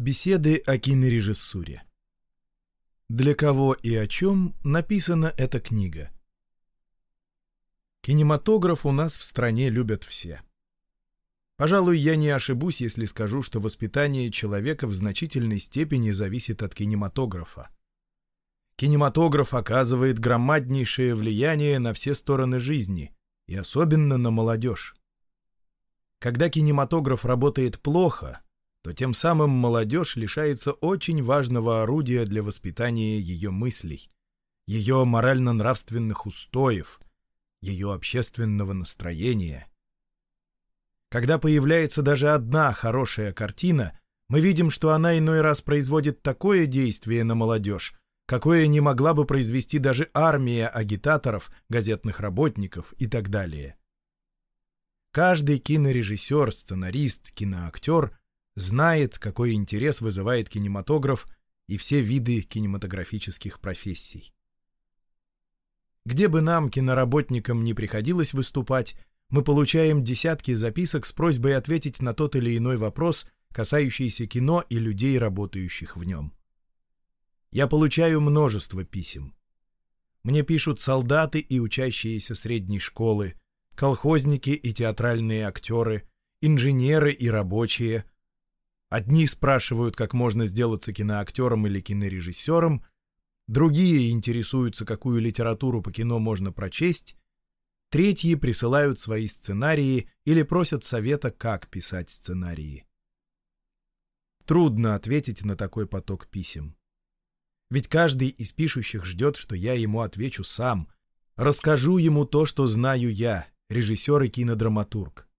Беседы о кинорежиссуре. Для кого и о чем написана эта книга? Кинематограф у нас в стране любят все. Пожалуй, я не ошибусь, если скажу, что воспитание человека в значительной степени зависит от кинематографа. Кинематограф оказывает громаднейшее влияние на все стороны жизни, и особенно на молодежь. Когда кинематограф работает плохо, то тем самым молодежь лишается очень важного орудия для воспитания ее мыслей, ее морально-нравственных устоев, ее общественного настроения. Когда появляется даже одна хорошая картина, мы видим, что она иной раз производит такое действие на молодежь, какое не могла бы произвести даже армия агитаторов, газетных работников и так далее. Каждый кинорежиссер, сценарист, киноактер знает, какой интерес вызывает кинематограф и все виды кинематографических профессий. Где бы нам, киноработникам, не приходилось выступать, мы получаем десятки записок с просьбой ответить на тот или иной вопрос, касающийся кино и людей, работающих в нем. Я получаю множество писем. Мне пишут солдаты и учащиеся средней школы, колхозники и театральные актеры, инженеры и рабочие, Одни спрашивают, как можно сделаться киноактером или кинорежиссером, другие интересуются, какую литературу по кино можно прочесть, третьи присылают свои сценарии или просят совета, как писать сценарии. Трудно ответить на такой поток писем. Ведь каждый из пишущих ждет, что я ему отвечу сам, расскажу ему то, что знаю я, режиссер и кинодраматург.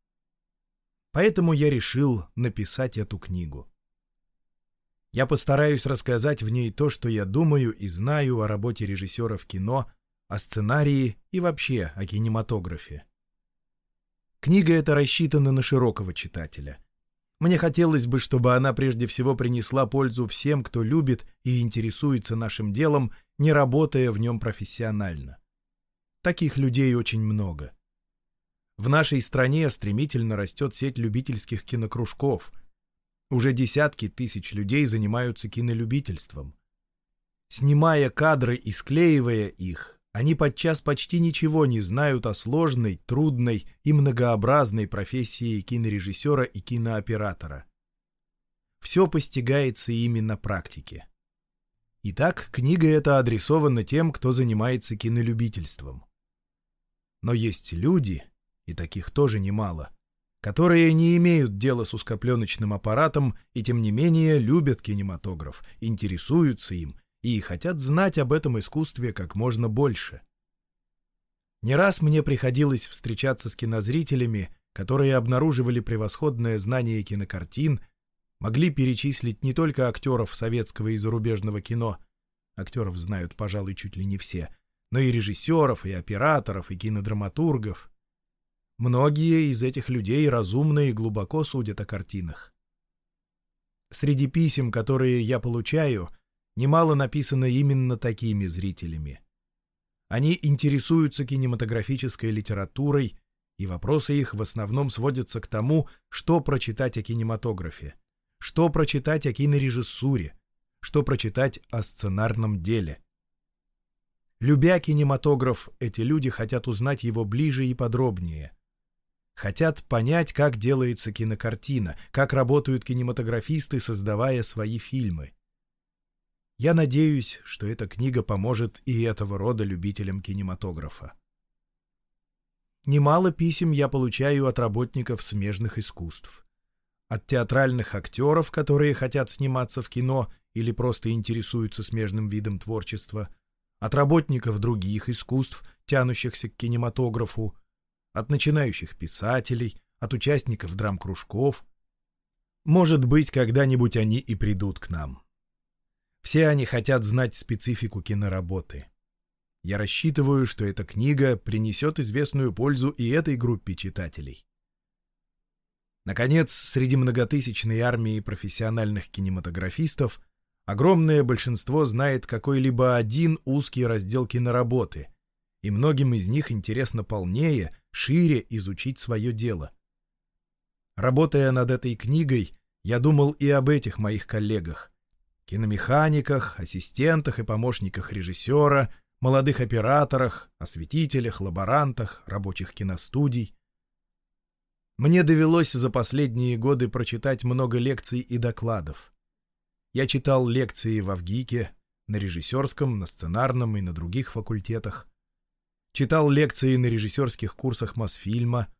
Поэтому я решил написать эту книгу. Я постараюсь рассказать в ней то, что я думаю и знаю о работе режиссера в кино, о сценарии и вообще о кинематографе. Книга эта рассчитана на широкого читателя. Мне хотелось бы, чтобы она прежде всего принесла пользу всем, кто любит и интересуется нашим делом, не работая в нем профессионально. Таких людей очень много. В нашей стране стремительно растет сеть любительских кинокружков. Уже десятки тысяч людей занимаются кинолюбительством. Снимая кадры и склеивая их, они подчас почти ничего не знают о сложной, трудной и многообразной профессии кинорежиссера и кинооператора. Все постигается ими на практике. Итак, книга эта адресована тем, кто занимается кинолюбительством. Но есть люди, и таких тоже немало, которые не имеют дела с узкопленочным аппаратом и тем не менее любят кинематограф, интересуются им и хотят знать об этом искусстве как можно больше. Не раз мне приходилось встречаться с кинозрителями, которые обнаруживали превосходное знание кинокартин, могли перечислить не только актеров советского и зарубежного кино, актеров знают, пожалуй, чуть ли не все, но и режиссеров, и операторов, и кинодраматургов, Многие из этих людей разумно и глубоко судят о картинах. Среди писем, которые я получаю, немало написано именно такими зрителями. Они интересуются кинематографической литературой, и вопросы их в основном сводятся к тому, что прочитать о кинематографе, что прочитать о кинорежиссуре, что прочитать о сценарном деле. Любя кинематограф, эти люди хотят узнать его ближе и подробнее – Хотят понять, как делается кинокартина, как работают кинематографисты, создавая свои фильмы. Я надеюсь, что эта книга поможет и этого рода любителям кинематографа. Немало писем я получаю от работников смежных искусств. От театральных актеров, которые хотят сниматься в кино или просто интересуются смежным видом творчества, от работников других искусств, тянущихся к кинематографу, от начинающих писателей, от участников драм-кружков. Может быть, когда-нибудь они и придут к нам. Все они хотят знать специфику киноработы. Я рассчитываю, что эта книга принесет известную пользу и этой группе читателей. Наконец, среди многотысячной армии профессиональных кинематографистов огромное большинство знает какой-либо один узкий раздел киноработы, и многим из них интересно полнее, шире изучить свое дело. Работая над этой книгой, Я думал и об этих моих коллегах. Киномеханиках, ассистентах и помощниках режиссера, молодых операторах, осветителях, лаборантах, рабочих киностудий. Мне довелось за последние годы прочитать много лекций и докладов. Я читал лекции в Авгике, на режиссерском, на сценарном и на других факультетах. Читал лекции на режиссерских курсах Мосфильма.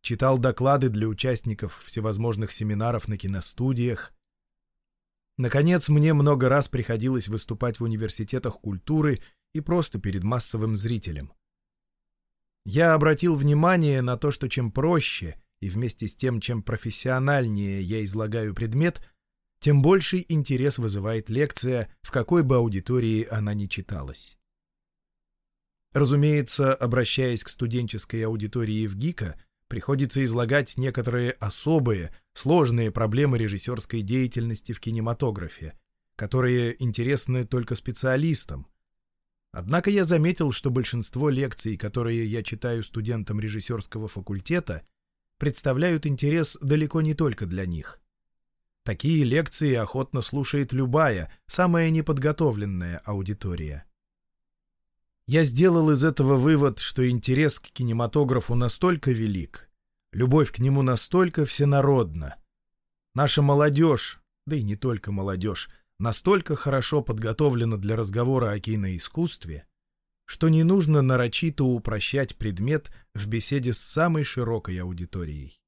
Читал доклады для участников всевозможных семинаров на киностудиях. Наконец, мне много раз приходилось выступать в университетах культуры и просто перед массовым зрителем. Я обратил внимание на то, что чем проще и вместе с тем, чем профессиональнее я излагаю предмет, тем больший интерес вызывает лекция, в какой бы аудитории она ни читалась. Разумеется, обращаясь к студенческой аудитории в ГИКа, приходится излагать некоторые особые, сложные проблемы режиссерской деятельности в кинематографе, которые интересны только специалистам, Однако я заметил, что большинство лекций, которые я читаю студентам режиссерского факультета, представляют интерес далеко не только для них. Такие лекции охотно слушает любая, самая неподготовленная аудитория. Я сделал из этого вывод, что интерес к кинематографу настолько велик, любовь к нему настолько всенародна. Наша молодежь, да и не только молодежь, настолько хорошо подготовлена для разговора о киноискусстве, что не нужно нарочито упрощать предмет в беседе с самой широкой аудиторией.